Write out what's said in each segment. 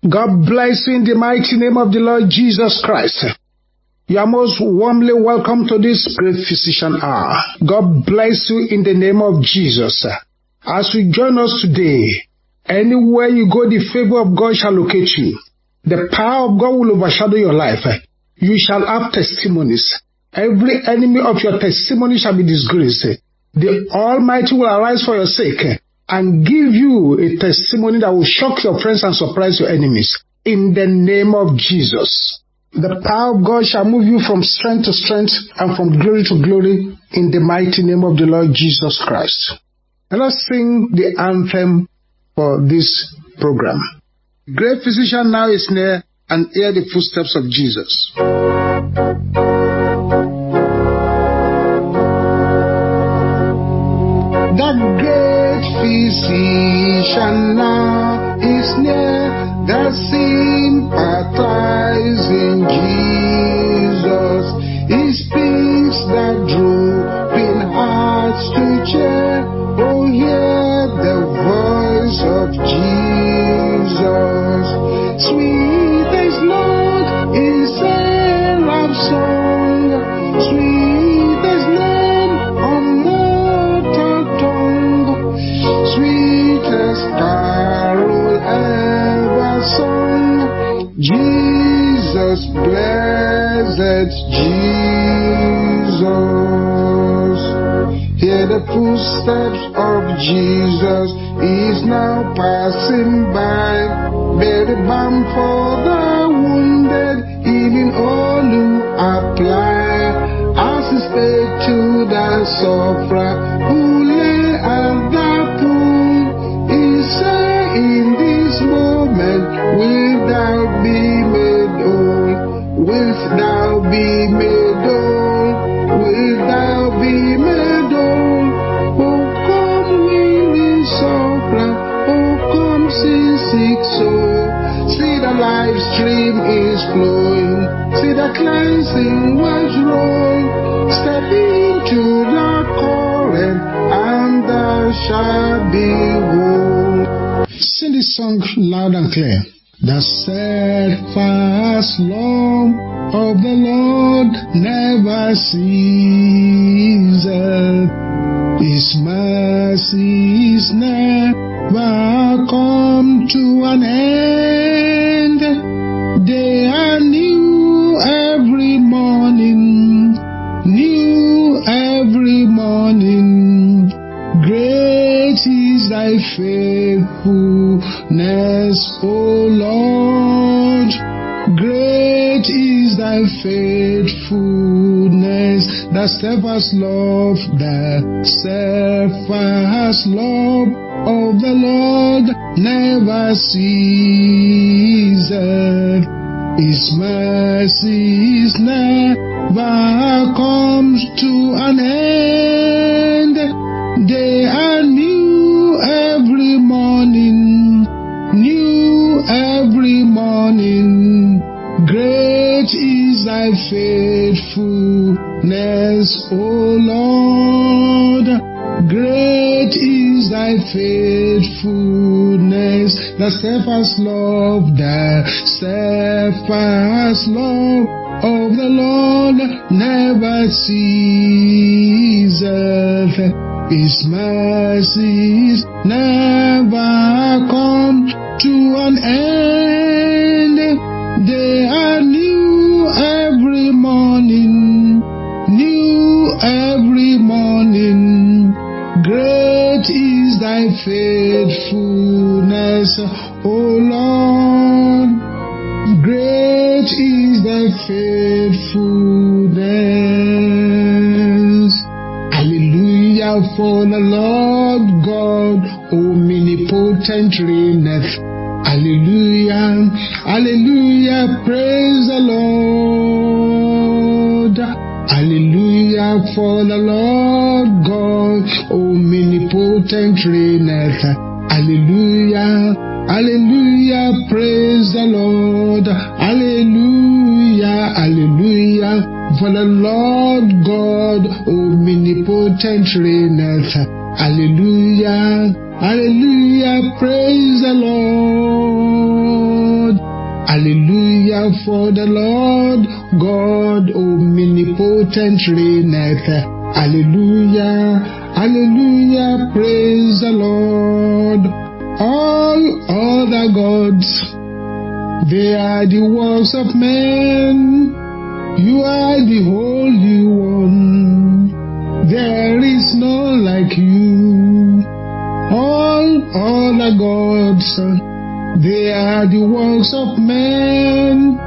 God bless you in the mighty name of the Lord Jesus Christ. You are most warmly welcome to this great physician hour. God bless you in the name of Jesus. As you join us today, anywhere you go, the favor of God shall locate you. The power of God will overshadow your life. You shall have testimonies. Every enemy of your testimony shall be disgraced. The Almighty will arise for your sake and give you a testimony that will shock your friends and surprise your enemies. In the name of Jesus. The power of God shall move you from strength to strength and from glory to glory in the mighty name of the Lord Jesus Christ. Let us sing the anthem for this program. Great physician now is near and hear the footsteps of Jesus. The great physician now is near, the sympathizing Jesus. He speaks the drooping hearts to cheer. The footsteps of Jesus is now passing by. The balm for the wounded, healing all who apply. As to the sufferer is flowing. See the cleansing waves roll. Step into the current, and thou shalt be whole. Sing this song loud and clear. The steadfast love of the Lord never ceases. His mercies never come faithfulness, the steadfast love, the steadfast love of the Lord never ceases. His mercies never comes to an end. Thy faithfulness, O Lord. Great is thy faithfulness, the steadfast love, the steadfast love of the Lord never ceases. His mercies never come to an end. Faithfulness, O Lord. Great is thy faithfulness. Hallelujah for the Lord God, omnipotent reigneth. Hallelujah, hallelujah, praise the Lord. Hallelujah for the Lord God, omnipotent reigneth. Hallelujah, hallelujah, praise the Lord. Hallelujah, hallelujah, for the Lord God, omnipotent reigneth. Hallelujah, hallelujah, praise the Lord. Hallelujah for the Lord God omnipotent reigneth. Hallelujah, hallelujah, praise the Lord. All other gods, they are the works of men. You are the Holy One. There is none like you. All other gods, they are the works of men.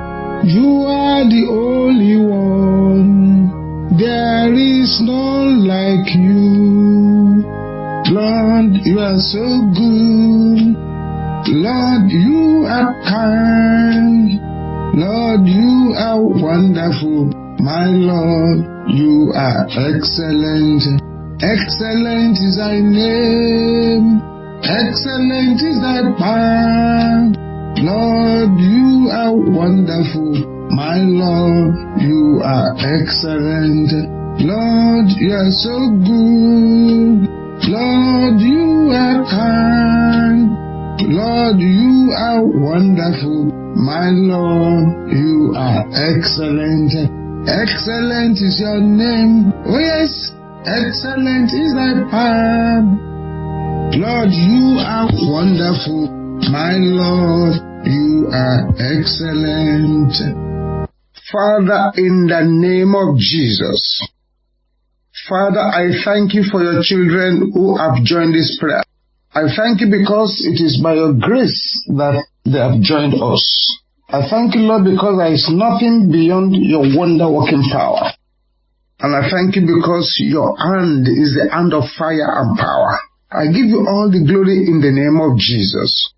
You are the only one. There is none like you. Lord, you are so good. Lord, you are kind. Lord, you are wonderful. My Lord, you are excellent. Excellent is thy name. Excellent is thy power. Lord, you wonderful. My Lord, you are excellent. Lord, you are so good. Lord, you are kind. Lord, you are wonderful. My Lord, you are excellent. Excellent is your name. Oh yes, excellent is thy power. Lord, you are wonderful. My Lord, you are excellent. Father, in the name of Jesus, Father, I thank you for your children who have joined this prayer. I thank you because it is by your grace that they have joined us. I thank you, Lord, because there is nothing beyond your wonder working power. And I thank you because your hand is the hand of fire and power. I give you all the glory in the name of Jesus.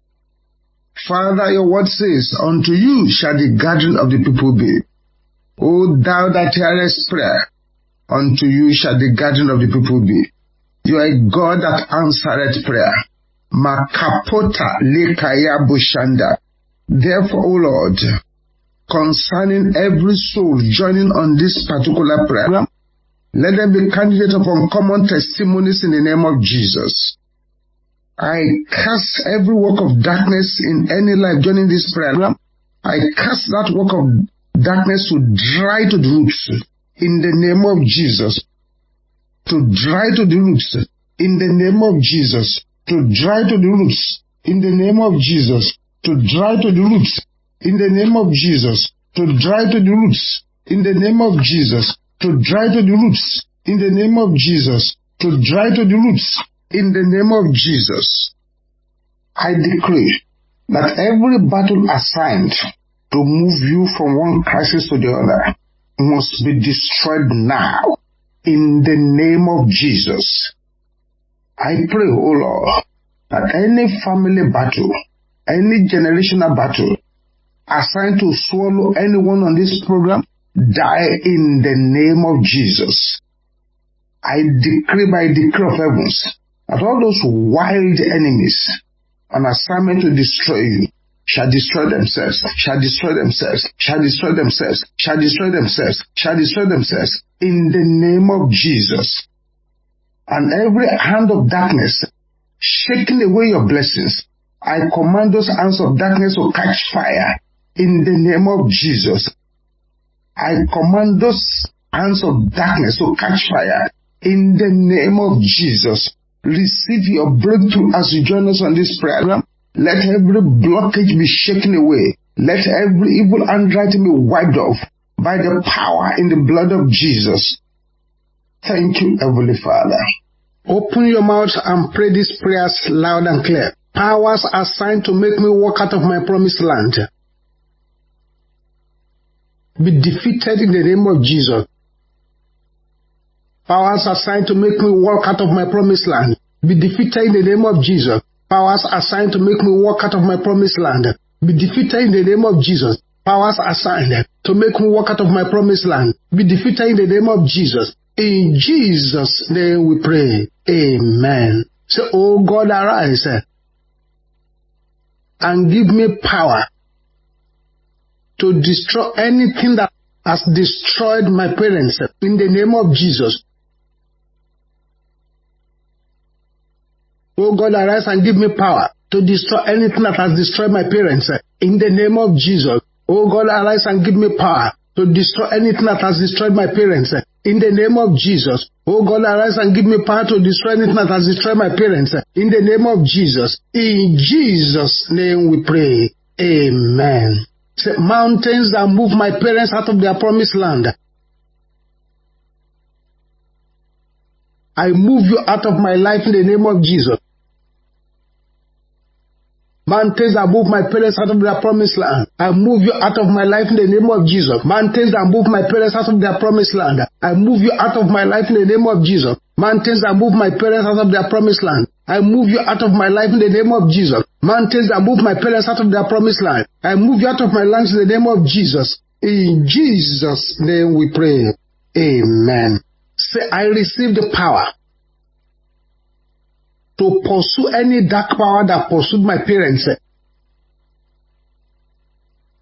Father, your word says, Unto you shall the gathering of the people be. O thou that hearest prayer, unto you shall the gathering of the people be. You are a God that answereth prayer. Makapota lekaya bushanda. Therefore, O Lord, concerning every soul joining on this particular prayer, let them be candidates of uncommon testimonies in the name of Jesus. I cast every work of darkness in any life joining this prayer. I cast that work of darkness to dry to the roots in the name of Jesus. To dry to the roots in the name of Jesus. To dry to the roots in the name of Jesus. To dry to the roots in the name of Jesus. To dry to the roots in the name of Jesus to dry to the roots in the name of Jesus, to dry to the roots in the name of Jesus. I decree that every battle assigned to move you from one crisis to the other must be destroyed now in the name of Jesus. I pray, O oh Lord, that any family battle, any generational battle assigned to swallow anyone on this program die in the name of Jesus. I decree by decree of heavens that all those wild enemies on assignment to destroy you shall destroy themselves, shall destroy themselves, shall destroy themselves, shall destroy themselves, shall destroy themselves in the name of Jesus. And every hand of darkness shaking away your blessings, I command those hands of darkness to catch fire in the name of Jesus. I command those hands of darkness to catch fire in the name of Jesus. Receive your breakthrough as you join us on this program. Let every blockage be shaken away. Let every evil handwriting be wiped off by the power in the blood of Jesus. Thank you, Heavenly Father. Open your mouth and pray these prayers loud and clear. Powers assigned to make me walk out of my promised land be defeated in the name of Jesus. Powers assigned to make me walk out of my promised land be defeated in the name of Jesus. Powers assigned to make me walk out of my promised land be defeated in the name of Jesus. Powers assigned to make me walk out of my promised land be defeated in the name of Jesus. In Jesus' name we pray. Amen. Say, Oh God, arise and give me power to destroy anything that has destroyed my parents in the name of Jesus. Oh God, arise and give me power to destroy anything that has destroyed my parents eh, In the name of Jesus. Oh God, arise and give me power to destroy anything that has destroyed my parents. Eh, in the name of Jesus. Oh God, arise and give me power to destroy anything that has destroyed my parents. Eh, in the name of Jesus. In Jesus' name we pray. Amen. Mountains that move my parents out of their promised land. I move you out of my life in the name of Jesus. Mountains that move my parents out of their promised land. I move you out of my life in the name of Jesus. Mountains that move my parents out of their promised land. I move you out of my life in the name of Jesus. Mountains that move my parents out of their promised land. I move you out of my life in the name of Jesus. Mountains that move my parents out of their promised land. I move you out of my life in the name of Jesus. In Jesus' name we pray. Amen. Say, I receive the power to pursue any dark power that pursued my parents.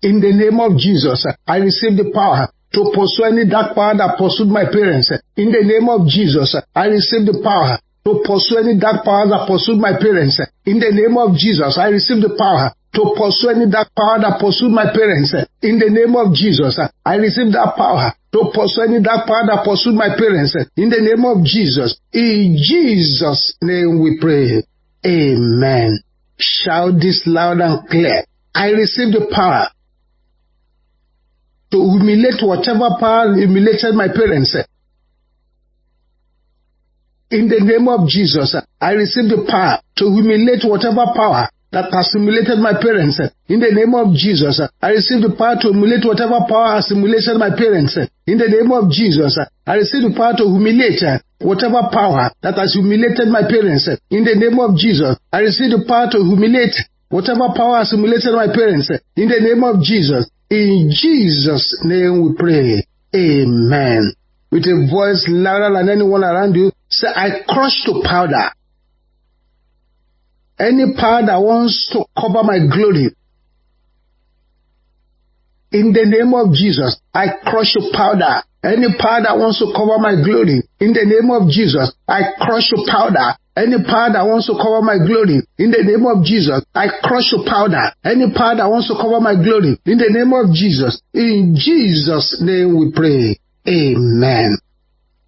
In the name of Jesus, I receive the power to pursue any dark power that pursued my parents. In the name of Jesus, I receive the power to pursue any dark power that pursued my parents. In the name of Jesus, I receive the power to pursue any dark power that pursued my parents. In the name of Jesus, I receive that power to pursue any dark power that pursued my parents. In the name of Jesus, in Jesus' name we pray. Amen. Shout this loud and clear. I receive the power to humiliate whatever power humiliated my parents. In the name of Jesus, I receive the power to humiliate whatever power that has simulated my parents. In the name of Jesus, I receive the power to humiliate whatever power has simulated my parents. In the name of Jesus, I receive the power to humiliate whatever power that has humiliated my parents. In the name of Jesus, I receive the power to humiliate whatever power has humiliated my parents. In the name of Jesus, in Jesus' name we pray. Amen. With a voice louder than anyone around you, say, I crush to powder any power that wants to cover my glory, in the name of Jesus, I crush your powder. Any power that wants to cover my glory, in the name of Jesus, I crush your powder. Any power that wants to cover my glory, in the name of Jesus, I crush your powder. Any power that wants to cover my glory, in the name of Jesus, in Jesus' name we pray. Amen.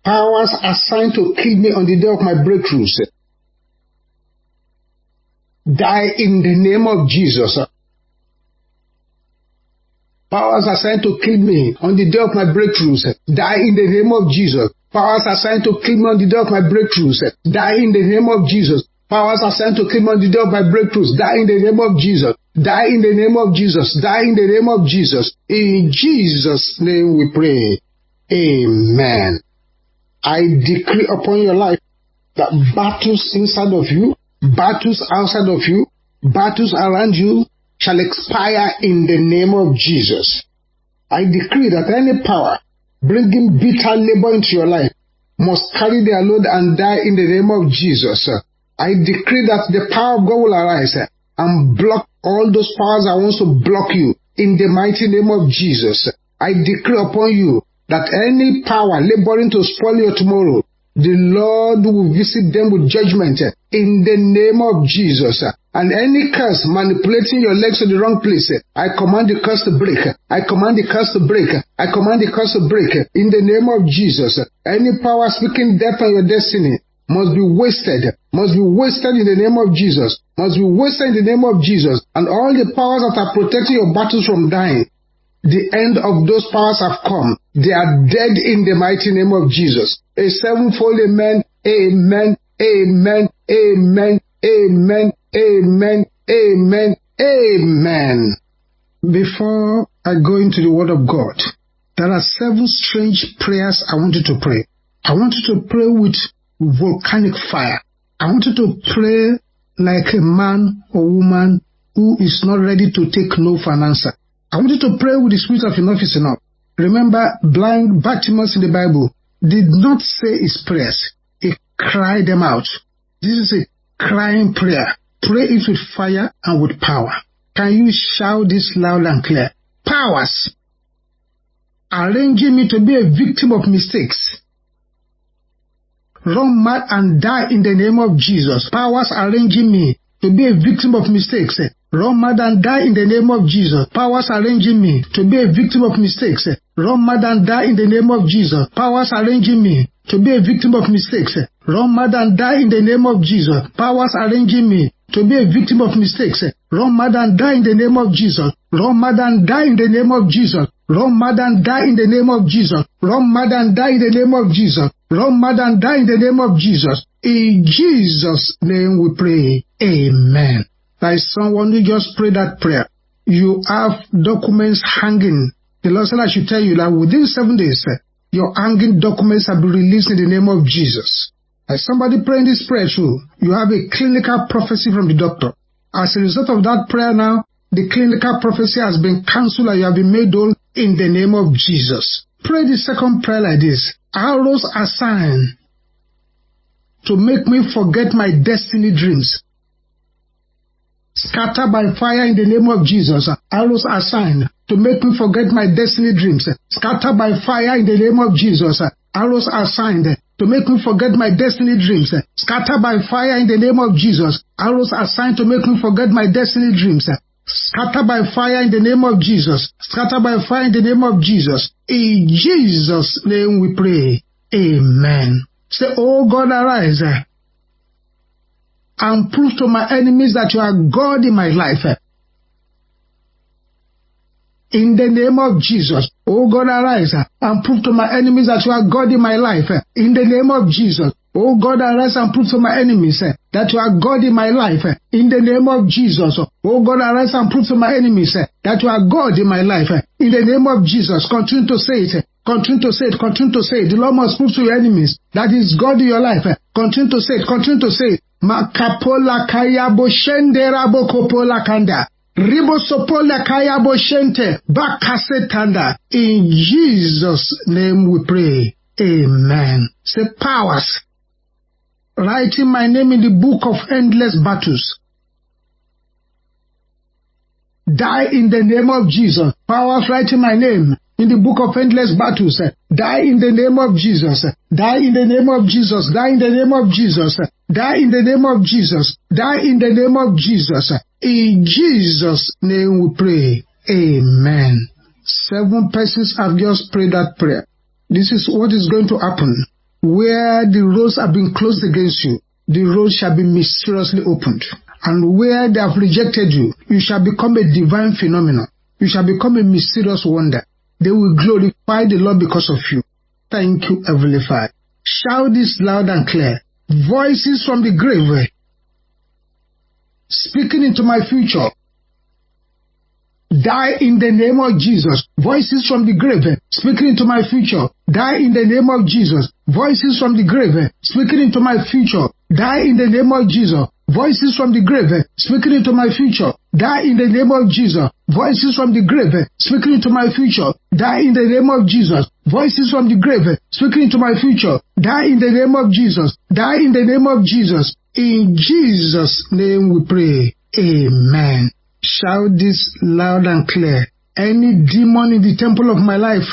Powers assigned to kill me on the day of my breakthroughs, die in the name of Jesus. Powers assigned to kill me on the day of my breakthroughs, die in the name of Jesus. Powers assigned to kill me on the day of my breakthroughs, die in the name of Jesus. Powers assigned to kill me on the day of my breakthroughs, die in the name of Jesus. Die in the name of Jesus. Die in the name of Jesus. In Jesus' name we pray. Amen. I decree upon your life that battles inside of you battles outside of you, battles around you shall expire in the name of Jesus. I decree that any power bringing bitter labor into your life must carry their load and die in the name of Jesus. I decree that the power of God will arise and block all those powers that want to block you in the mighty name of Jesus. I decree upon you that any power laboring to spoil your tomorrow the Lord will visit them with judgment eh, in the name of Jesus. Eh. And any curse manipulating your legs to the wrong place, eh, I command the curse to break. I command the curse to break. I command the curse to break in the name of Jesus. Any power speaking death on your destiny must be wasted, must be wasted in the name of Jesus, must be wasted in the name of Jesus. And all the powers that are protecting your battles from dying, the end of those powers have come. They are dead in the mighty name of Jesus. A sevenfold amen, amen, amen, amen, amen, amen, amen, amen. Before I go into the word of God, there are seven strange prayers I want you to pray. I want you to pray with volcanic fire. I want you to pray like a man or woman who is not ready to take no for an answer. I want you to pray with the spirit of enough is enough. Remember, blind Bartimaeus in the Bible did not say his prayers. He cried them out. This is a crying prayer. Pray it with fire and with power. Can you shout this loud and clear? Powers arranging me to be a victim of mistakes. Run mad and die in the name of Jesus. Powers arranging me to be a victim of mistakes. Run mad and die in the name of Jesus. Powers arranging me to be a victim of mistakes. Run mad and die in the name of Jesus. Powers arranging me to be a victim of mistakes. Run mad and die in the name of Jesus. Powers arranging me to be a victim of mistakes. Run mad and die in the name of Jesus. Run mad and die in the name of Jesus. Run mad and die in the name of Jesus. Run mad and die in the name of Jesus. Run mad and die in the name of Jesus. In Jesus' name we pray. Amen. Is someone who just prayed that prayer. You have documents hanging. The Lord said I should tell you that within seven days, eh, your hanging documents have been released in the name of Jesus. As somebody praying this prayer too, you have a clinical prophecy from the doctor. As a result of that prayer now, the clinical prophecy has been cancelled and you have been made whole in the name of Jesus. Pray the second prayer like this. Arrows assigned to make me forget my destiny dreams. Scatter by fire in the name of Jesus. Arrows are assigned to make me forget my destiny dreams. Scatter by fire in the name of Jesus. Arrows are assigned to make me forget my destiny dreams. Scatter by fire in the name of Jesus. Arrows are assigned to make me forget my destiny dreams. Scatter by fire in the name of Jesus. Scatter by fire in the name of Jesus. In Jesus' name we pray. Amen. Say, Oh God, arise and prove to my enemies that you are God in my life. In the name of Jesus, oh God, arise and prove to my enemies that you are God in my life. In the name of Jesus, oh God, arise and prove to my enemies that you are God in my life. In the name of Jesus, oh God, arise and prove to my enemies that you are God in my life. In the name of Jesus, continue to say it. Continue to say it. Continue to say it. The Lord must prove to your enemies that is God in your life. Continue to say it. Continue to say it. Makapola kaya boshendera bokopola kanda. Ribosopola kaya boshente bakasetanda. In Jesus' name we pray. Amen. Say powers. Writing my name in the book of endless battles. Die in the name of Jesus. Powers writing my name in the book of endless battles. Eh, eh, die in the name of Jesus. Die in the name of Jesus. Eh, die in the name of Jesus. Die in the name of Jesus. Die in the name of Jesus. In Jesus' name we pray. Amen. Seven persons have just prayed that prayer. This is what is going to happen. Where the roads have been closed against you, the roads shall be mysteriously opened. And where they have rejected you, you shall become a divine phenomenon. You shall become a mysterious wonder. They will glorify the Lord because of you. Thank you, Heavenly Father. Shout this loud and clear. Voices from the grave speaking into my future. Die in the name of Jesus. Voices from the grave speaking into my future. Die in the name of Jesus. Voices from the grave speaking into my future. Die in the name of Jesus. Voices from the grave eh, speaking into my future. Die in the name of Jesus. Voices from the grave eh, speaking into my future. Die in the name of Jesus. Voices from the grave eh, speaking into my future. Die in the name of Jesus. Die in the name of Jesus. In Jesus' name we pray. Amen. Shout this loud and clear. Any demon in the temple of my life,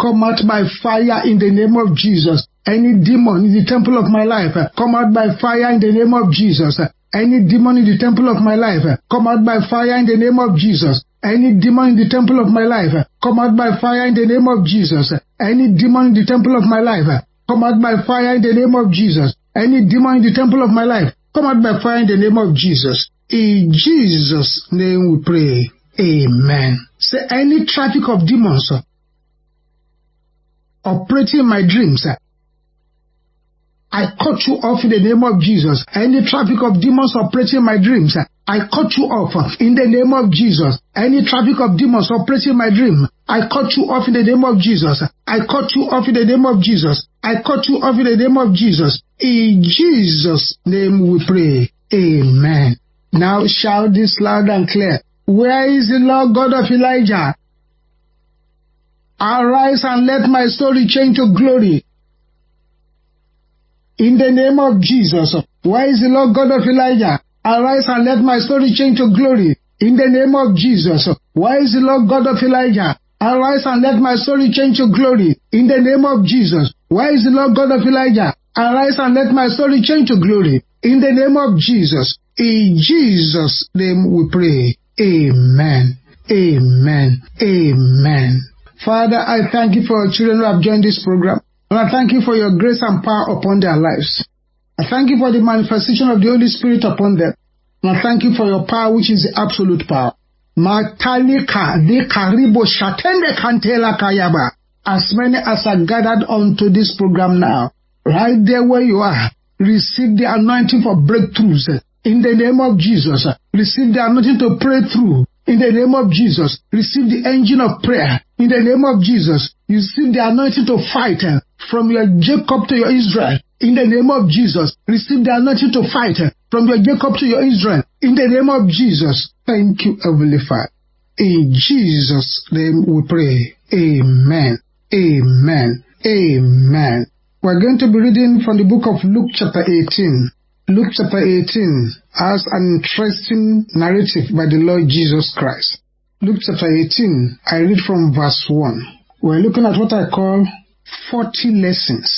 come out by fire in the name of Jesus. Any demon in the temple of my life, come out by fire in the name of Jesus. Any demon in the temple of my life, come out by fire in the name of Jesus. Any demon in the temple of my life, come out by fire in the name of Jesus. Any demon in the temple of my life, come out by fire in the name of Jesus. Any demon in the temple of my life, come out by fire in the name of Jesus. In Jesus' name we pray. Amen. Say any traffic of demons operating my dreams, I cut you off in the name of Jesus. Any traffic of demons operating my dreams, I cut you off in the name of Jesus. Any traffic of demons operating my dream, I cut you off in the name of Jesus. I cut you off in the name of Jesus. I cut you off in the name of Jesus. In Jesus' name we pray. Amen. Now shout this loud and clear. Where is the Lord God of Elijah? Arise and let my story change to glory. In the name of Jesus. Where is the Lord God of Elijah? Arise and let my story change to glory. In the name of Jesus. Why is the Lord God of Elijah? Arise and let my story change to glory. In the name of Jesus. Why is the Lord God of Elijah? Arise and let my story change to glory. In the name of Jesus. In Jesus' name we pray. Amen. Amen. Amen. Father, I thank you for your children who have joined this program. And I thank you for your grace and power upon their lives. I thank you for the manifestation of the Holy Spirit upon them. And I thank you for your power, which is the absolute power. As many as are gathered onto this program now, right there where you are, receive the anointing for breakthroughs. In the name of Jesus, receive the anointing to pray through. In the name of Jesus, receive the engine of prayer. In the name of Jesus, receive the anointing to fight eh, from your Jacob to your Israel. In the name of Jesus, receive the anointing to fight eh, from your Jacob to your Israel. In the name of Jesus, thank you, Heavenly Father. In Jesus' name we pray. Amen. Amen. Amen. We're going to be reading from the book of Luke chapter 18. Luke chapter 18 has an interesting narrative by the Lord Jesus Christ. Luke chapter 18, I read from verse 1. We're looking at what I call 40 lessons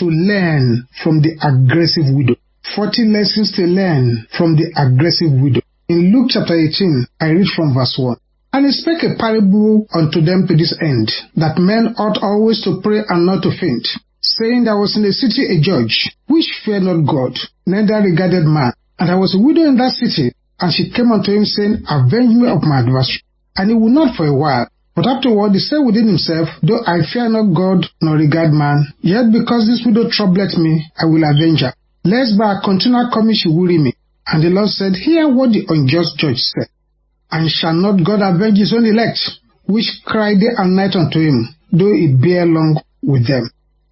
to learn from the aggressive widow. 40 lessons to learn from the aggressive widow. In Luke chapter 18, I read from verse 1. And he spake a parable unto them to this end, that men ought always to pray and not to faint, saying there was in the city a judge, which feared not God, neither regarded man. And there was a widow in that city, and she came unto him, saying, Avenge me of my adversary. And he would not for a while. But afterward he said within himself, Though I fear not God nor regard man, yet because this widow troubleth me, I will avenge her, lest by a continual coming she weary me. And the Lord said, Hear what the unjust judge said. And shall not God avenge his own elect, which cry day and night unto him, though it bear long with them?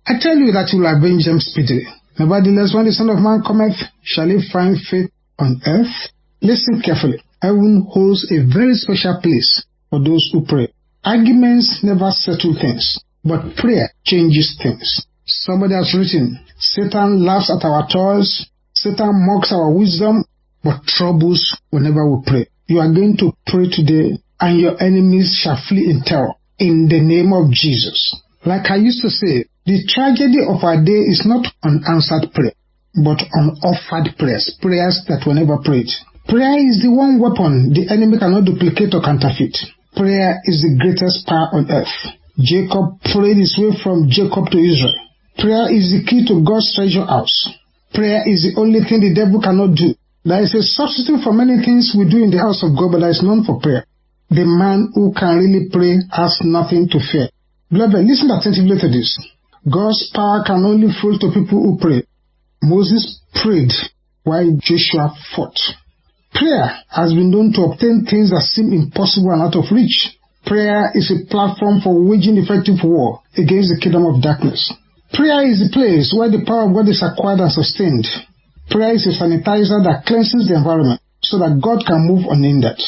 I tell you that you will avenge them speedily. Nevertheless, when the Son of Man cometh, shall he find faith on earth? Listen carefully. Heaven holds a very special place for those who pray. Arguments never settle things, but prayer changes things. Somebody has written, Satan laughs at our toys, Satan mocks our wisdom, but troubles whenever we pray. You are going to pray today, and your enemies shall flee in terror. In the name of Jesus. Like I used to say, the tragedy of our day is not unanswered prayer, but unoffered prayers, prayers that were never prayed. Prayer is the one weapon the enemy cannot duplicate or counterfeit. Prayer is the greatest power on earth. Jacob prayed his way from Jacob to Israel. Prayer is the key to God's treasure house. Prayer is the only thing the devil cannot do. There is a substitute for many things we do in the house of God, but there is none for prayer. The man who can really pray has nothing to fear. Beloved, listen attentively to this. God's power can only flow to people who pray. Moses prayed while Joshua fought. Prayer has been known to obtain things that seem impossible and out of reach. Prayer is a platform for waging effective war against the kingdom of darkness. Prayer is the place where the power of God is acquired and sustained. Prayer is a sanitizer that cleanses the environment so that God can move unhindered.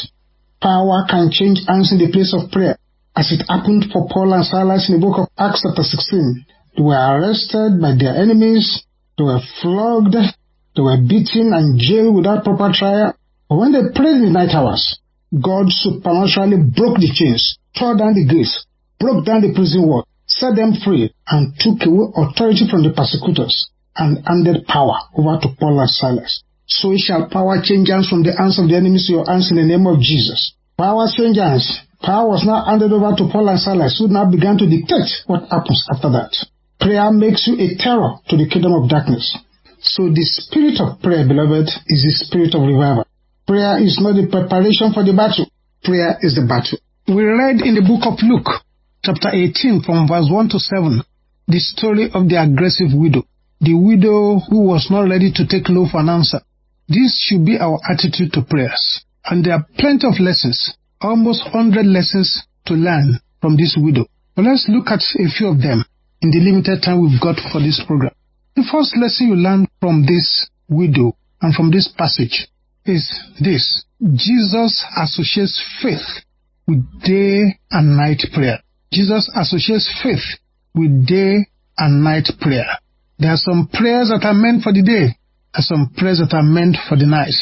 Power can change hands in the place of prayer, as it happened for Paul and Silas in the book of Acts chapter 16. They were arrested by their enemies, they were flogged, they were beaten and jailed without proper trial, but when they prayed in the night hours, God supernaturally broke the chains, tore down the gates, broke down the prison wall, set them free, and took away authority from the persecutors, and handed power over to Paul and Silas. So shall power change hands from the hands of the enemies to your hands in the name of Jesus. Power change hands. Power was now handed over to Paul and Silas, who now began to dictate what happens after that. Prayer makes you a terror to the kingdom of darkness. So the spirit of prayer, beloved, is the spirit of revival. Prayer is not the preparation for the battle. Prayer is the battle. We read in the book of Luke, chapter 18, from verse 1 to 7, the story of the aggressive widow. The widow who was not ready to take no for an answer. This should be our attitude to prayers. And there are plenty of lessons, almost 100 lessons to learn from this widow. But let's look at a few of them in the limited time we've got for this program. The first lesson you learn from this widow and from this passage is this. Jesus associates faith with day and night prayer. Jesus associates faith with day and night prayer. There are some prayers that are meant for the day, and some prayers that are meant for the night.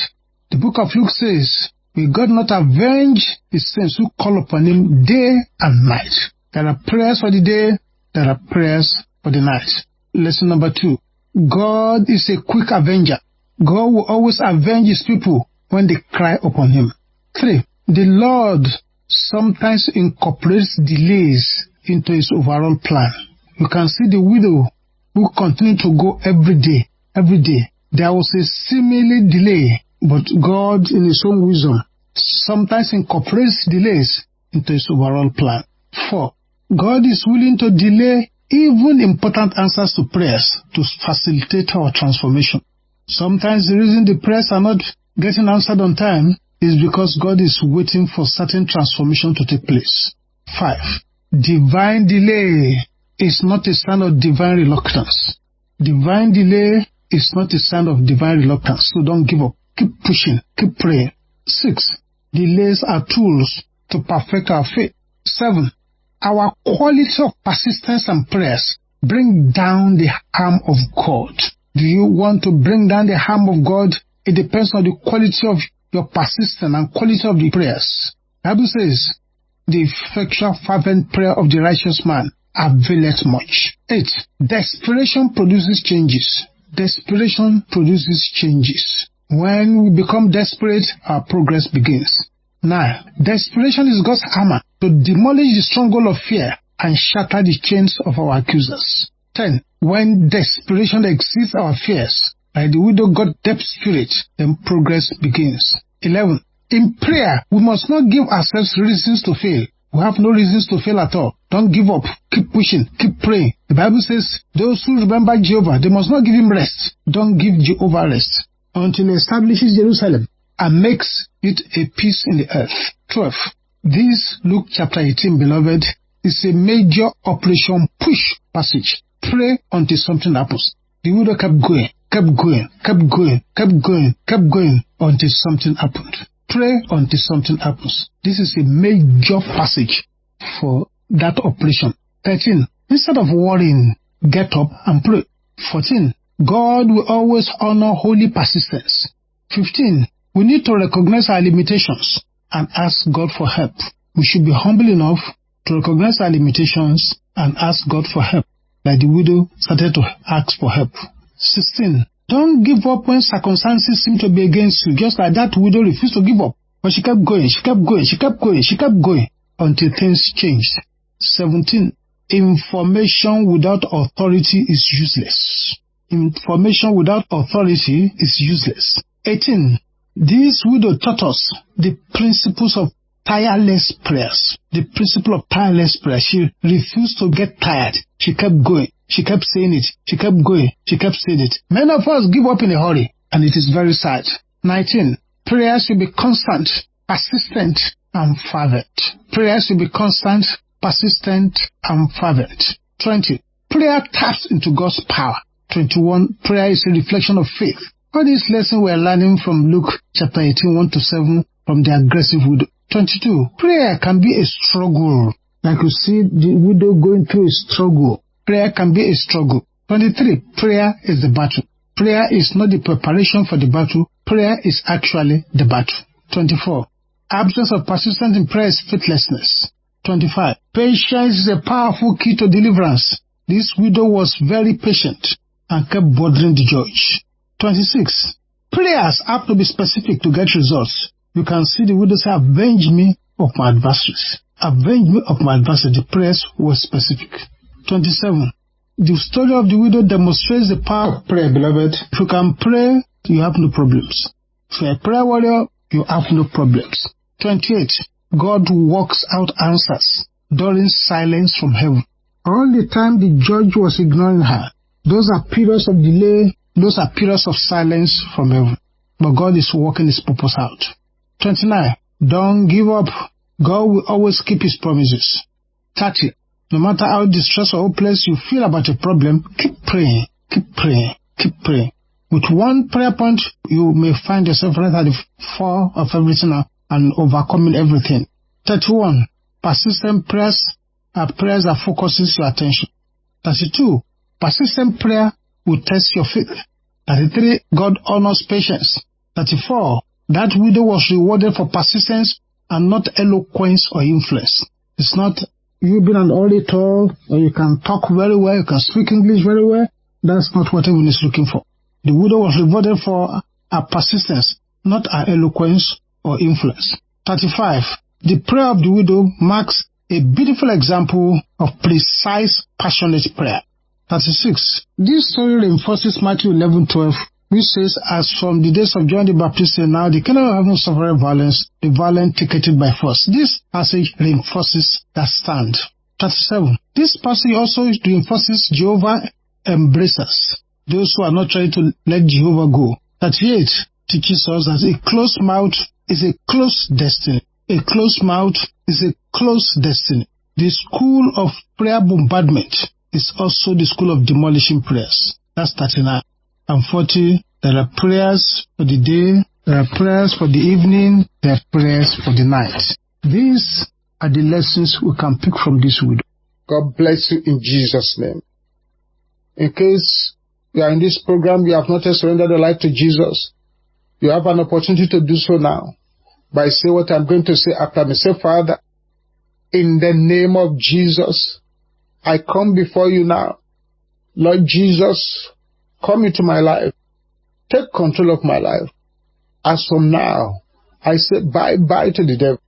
The book of Luke says, Will God not avenge his saints who call upon him day and night? There are prayers for the day, there are prayers for the night. Lesson number two. God is a quick avenger. God will always avenge his people when they cry upon him. 3. The Lord sometimes incorporates delays into his overall plan. You can see the widow who continued to go every day, every day. There was a seemingly delay, but God in his own wisdom sometimes incorporates delays into his overall plan. 4. God is willing to delay even important answers to prayers to facilitate our transformation. Sometimes the reason the prayers are not getting answered on time is because God is waiting for certain transformation to take place. 5. Divine delay is not a sign of divine reluctance. Divine delay is not a sign of divine reluctance, so don't give up. Keep pushing, keep praying. 6. Delays are tools to perfect our faith. 7. Our quality of persistence and prayers bring down the harm of God. Do you want to bring down the harm of God? It depends on the quality of your persistence and quality of the prayers. Bible says, the effectual fervent prayer of the righteous man availeth much. 8. Desperation produces changes. Desperation produces changes. When we become desperate, our progress begins. 9. Desperation is God's hammer to demolish the stronghold of fear and shatter the chains of our accusers. 10. When desperation exceeds our fears, like the widow got depth spirit, then progress begins. 11. In prayer, we must not give ourselves reasons to fail. We have no reasons to fail at all. Don't give up. Keep pushing. Keep praying. The Bible says, those who remember Jehovah, they must not give him rest. Don't give Jehovah rest until he establishes Jerusalem and makes it a peace in the earth. 12. This Luke chapter 18, beloved, is a major operation push passage. Pray until something happens. The widow kept going, kept going, kept going, kept going, kept going until something happened. Pray until something happens. This is a major passage for that operation. 13. Instead of worrying, get up and pray. 14. God will always honor holy persistence. 15. We need to recognize our limitations and ask God for help. We should be humble enough to recognize our limitations and ask God for help, like the widow started to ask for help. 16. Don't give up when circumstances seem to be against you, just like that widow refused to give up. But she kept going, she kept going, she kept going, she kept going until things changed. 17. Information without authority is useless. Information without authority is useless. 18. This widow taught us the principles of tireless prayers. The principle of tireless prayer. She refused to get tired. She kept going. She kept saying it. She kept going. She kept saying it. Many of us give up in a hurry, and it is very sad. 19. Prayer should be constant, persistent, and fervent. Prayer should be constant, persistent, and fervent. 20. Prayer taps into God's power. 21. Prayer is a reflection of faith. All these lessons we're learning from Luke chapter 18, 1 to 7 from the aggressive widow. 22. Prayer can be a struggle. Like you see the widow going through a struggle. Prayer can be a struggle. 23. Prayer is the battle. Prayer is not the preparation for the battle. Prayer is actually the battle. 24. Absence of persistence in prayer is faithlessness. 25. Patience is a powerful key to deliverance. This widow was very patient and kept bothering the judge. 26. Prayers have to be specific to get results. You can see the widow say, Avenge me of my adversaries. Avenge me of my adversaries. The prayers were specific. 27. The story of the widow demonstrates the power of prayer, beloved. If you can pray, you have no problems. If you're a prayer warrior, you have no problems. 28. God works out answers during silence from heaven. All the time the judge was ignoring her. Those are periods of delay those are periods of silence from heaven. But God is working his purpose out. 29. Don't give up. God will always keep his promises. 30. No matter how distressed or hopeless you feel about a problem, keep praying, keep praying, keep praying. With one prayer point, you may find yourself right at the fore of everything and overcoming everything. 31. Persistent prayers are prayers that focuses your attention. 32. Persistent prayer will test your faith. 33. God honors patience. 34. That widow was rewarded for persistence and not eloquence or influence. It's not you being an orator or you can talk very well, you can speak English very well. That's not what everyone is looking for. The widow was rewarded for her persistence, not her eloquence or influence. 35. The prayer of the widow marks a beautiful example of precise, passionate prayer. 36. This story reinforces Matthew 11:12, which says, As from the days of John the Baptist and now, the kingdom of heaven suffered violence, the violent take it by force. This passage reinforces that stand. 37. This passage also reinforces Jehovah embraces those who are not trying to let Jehovah go. 38 teaches us that a closed mouth is a closed destiny. A closed mouth is a closed destiny. The school of prayer bombardment is also the school of demolishing prayers. That's 39. And 40, there are prayers for the day, there are prayers for the evening, there are prayers for the night. These are the lessons we can pick from this widow. God bless you in Jesus' name. In case you are in this program, you have not yet surrendered your life to Jesus, you have an opportunity to do so now by say what I'm going to say after me. Say, Father, in the name of Jesus, I come before you now. Lord Jesus, come into my life. Take control of my life. As from now, I say bye bye to the devil.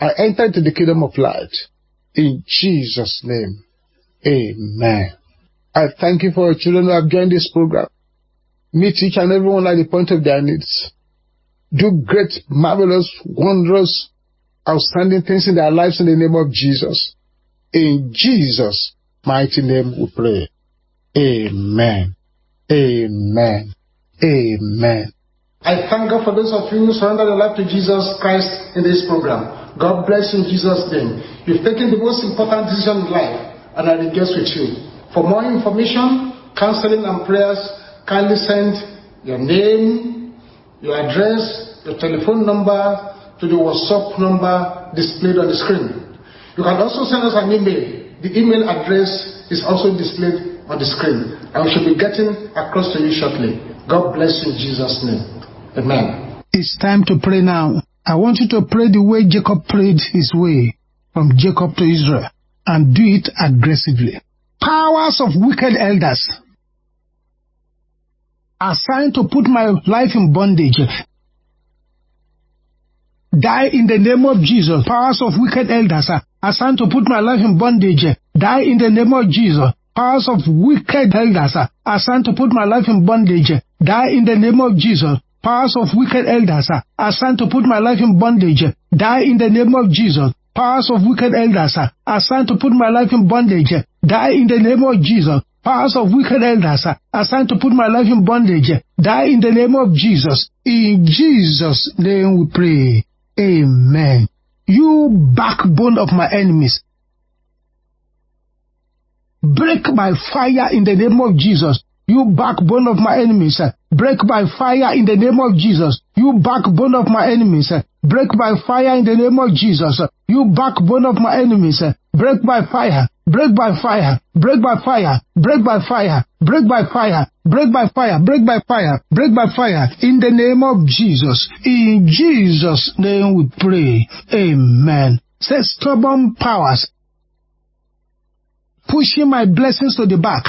I enter into the kingdom of light. In Jesus' name, amen. I thank you for your children who have joined this program. Meet each and every one at the point of their needs. Do great, marvelous, wondrous, outstanding things in their lives in the name of Jesus. In Jesus' mighty name we pray. Amen. Amen. Amen. I thank God for those of you who surrendered your life to Jesus Christ in this program. God bless you in Jesus' name. You've taken the most important decision in life, and I rejoice with you. For more information, counseling and prayers, kindly send your name, your address, your telephone number to the WhatsApp number displayed on the screen. You can also send us an email. The email address is also displayed on the screen. And we should be getting across to you shortly. God bless you in Jesus' name. Amen. It's time to pray now. I want you to pray the way Jacob prayed his way from Jacob to Israel and do it aggressively. Powers of wicked elders assigned to put my life in bondage die in the name of Jesus. Powers of wicked elders assigned to put my life in bondage die in the name of Jesus. Powers of wicked elders assigned to put my life in bondage die in the name of Jesus. Powers of wicked elders assigned to put my life in bondage die in the name of Jesus. Powers of wicked elders assigned to put my life in bondage die in the name of Jesus. Powers of wicked elders assigned to put my life in bondage die in the name of Jesus. In Jesus' name we pray. Amen. You backbone of my enemies, break by fire in the name of Jesus. You backbone of my enemies, break by fire in the name of Jesus. You backbone of my enemies, break by fire in the name of Jesus. You backbone of my enemies, break by fire, break by fire, break by fire, break by fire, break by fire, break by fire, break by fire, break by fire, in the name of Jesus. In Jesus' name we pray. Amen. Say stubborn powers pushing my blessings to the back.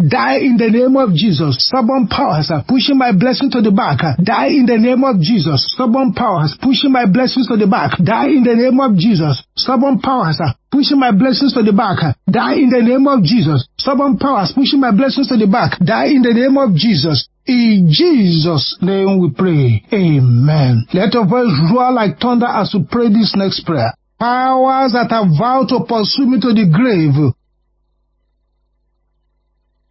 Die in the name of Jesus. Stubborn powers are pushing my blessing to the back. Die in the name of Jesus. Stubborn powers pushing my blessings to the back. Die in the name of Jesus. Stubborn powers are pushing my blessings to the back. Die in the name of Jesus. Stubborn powers pushing my blessings to the back. Die in the name of Jesus. In Jesus' name we pray. Amen. Let your voice roar like thunder as we pray this next prayer. Powers that have vowed to pursue me to the grave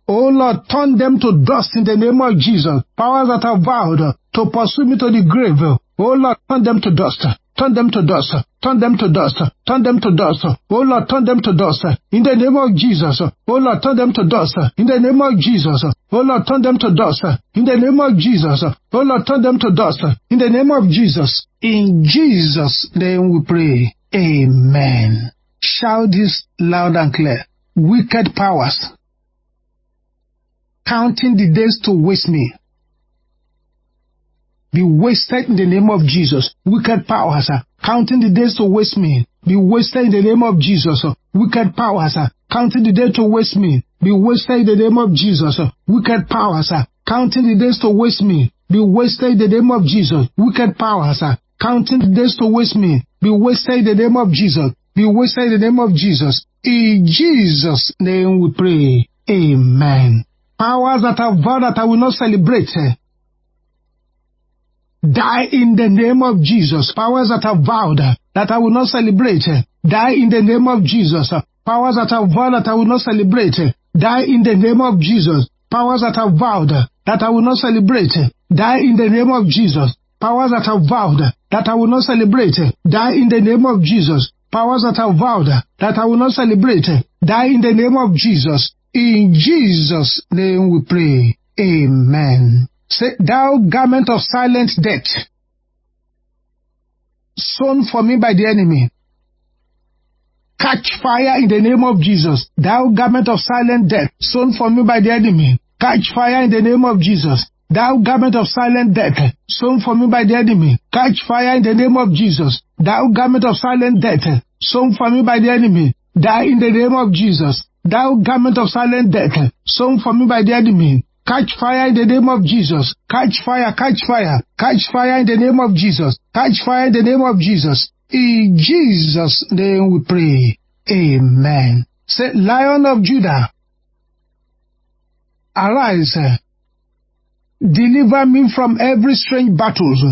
Oh Lord, turn them to dust in the name of Jesus. Powers that have vowed to pursue me to the grave. Oh Lord, turn them to dust. Turn them to dust. Turn them to dust. Turn them to dust. Oh Lord, turn them to dust. In the name of Jesus. Oh Lord, turn them to dust. In the name of Jesus. Oh Lord, turn them to dust. In the name of Jesus. Oh Lord, turn them to dust. In the name of Jesus. In Jesus' name we pray. Amen. Shout this loud and clear. Wicked powers counting the days to waste me. Be wasted in the name of Jesus. Wicked powers are counting the days to waste me. Be wasted in the name of Jesus. Wicked powers are counting the days to waste me. Be wasted in the name of Jesus. Wicked powers are counting the days to waste me, be wasted in the name of Jesus. Wicked powers are counting the days to waste me, be wasted in the name of Jesus. Be wasted in the name of Jesus. In Jesus' name we pray. Amen. Powers that have vowed that I will not celebrate. eh, Die in the name of Jesus. Powers that have vowed that I will not celebrate. eh, Die in the name of Jesus. Powers that have vowed that I will not celebrate. eh, Die in the name of Jesus. Powers that have vowed that I will not celebrate. Die in the name of Jesus. Powers that have vowed that I will not celebrate. Die in the name of Jesus. Powers that have vowed that I will not celebrate. Die in the name of Jesus. In Jesus' name we pray. Amen. Say, thou garment of silent death, sown for me by the enemy, catch fire in the name of Jesus. Thou garment of silent death, sown for me by the enemy, catch fire in the name of Jesus. Thou garment of silent death, sown for me by the enemy, catch fire in the name of Jesus. Thou garment of silent death, sown for me by the enemy, die in the name of Jesus. Thou garment of silent death, sown for me by the enemy, catch fire in the name of Jesus. Catch fire, catch fire, catch fire in the name of Jesus. Catch fire in the name of Jesus. In Jesus' name we pray. Amen. Say, Lion of Judah, arise, deliver me from every strange battles.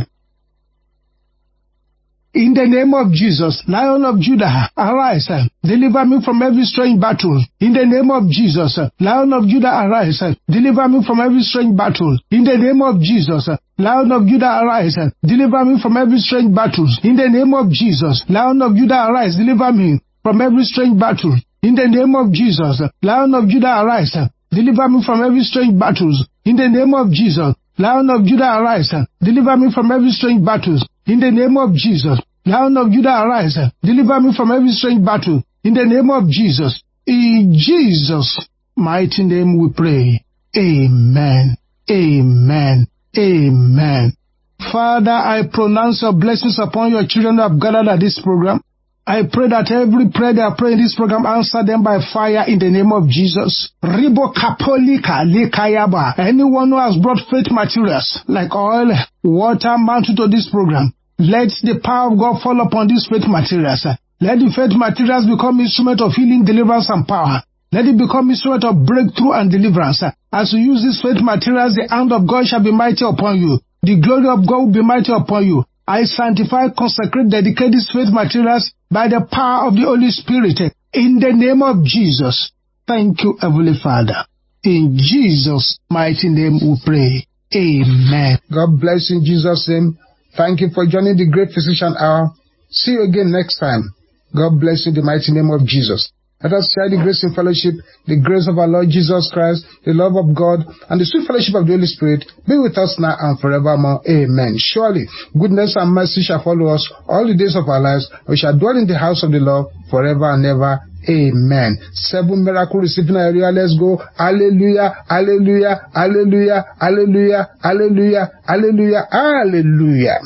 In the name of Jesus, Lion of Judah, arise, deliver me from every strange battle. In the name of Jesus, Lion of Judah, arise, deliver me from every strange battle. In the name of Jesus, Lion of Judah, arise, deliver me from every strange battle. In the name of Jesus, Lion of Judah, arise, deliver me from every strange battle. In the name of Jesus, Lion of Judah, arise, deliver me from every strange battles. In the name of Jesus, Lion of Judah, arise, deliver me from every strange battles. In the name of Jesus, Lion of Judah, arise, deliver me from every strange battle. In the name of Jesus, in Jesus' mighty name we pray. Amen. Amen. Amen. Father, I pronounce your blessings upon your children who have gathered at this program. I pray that every prayer they are praying in this program, answer them by fire in the name of Jesus. Likayaba. Anyone who has brought faith materials like oil, water, mantle to this program, let the power of God fall upon these faith materials. Let the faith materials become instrument of healing, deliverance, and power. Let it become instrument of breakthrough and deliverance. As you use these faith materials, the hand of God shall be mighty upon you. The glory of God will be mighty upon you. I sanctify, consecrate, dedicate these faith materials by the power of the Holy Spirit. In the name of Jesus. Thank you, Heavenly Father. In Jesus' mighty name we pray. Amen. God bless in Jesus' name. Thank you for joining the Great Physician Hour. See you again next time. God bless you in the mighty name of Jesus. Let us share the grace and fellowship, the grace of our Lord Jesus Christ, the love of God, and the sweet fellowship of the Holy Spirit be with us now and forevermore. Amen. Surely, goodness and mercy shall follow us all the days of our lives. We shall dwell in the house of the Lord forever and ever. Amen. Seven miracle receiving area. Let's go. Hallelujah. Hallelujah. Hallelujah. Hallelujah. Hallelujah. Hallelujah. Hallelujah.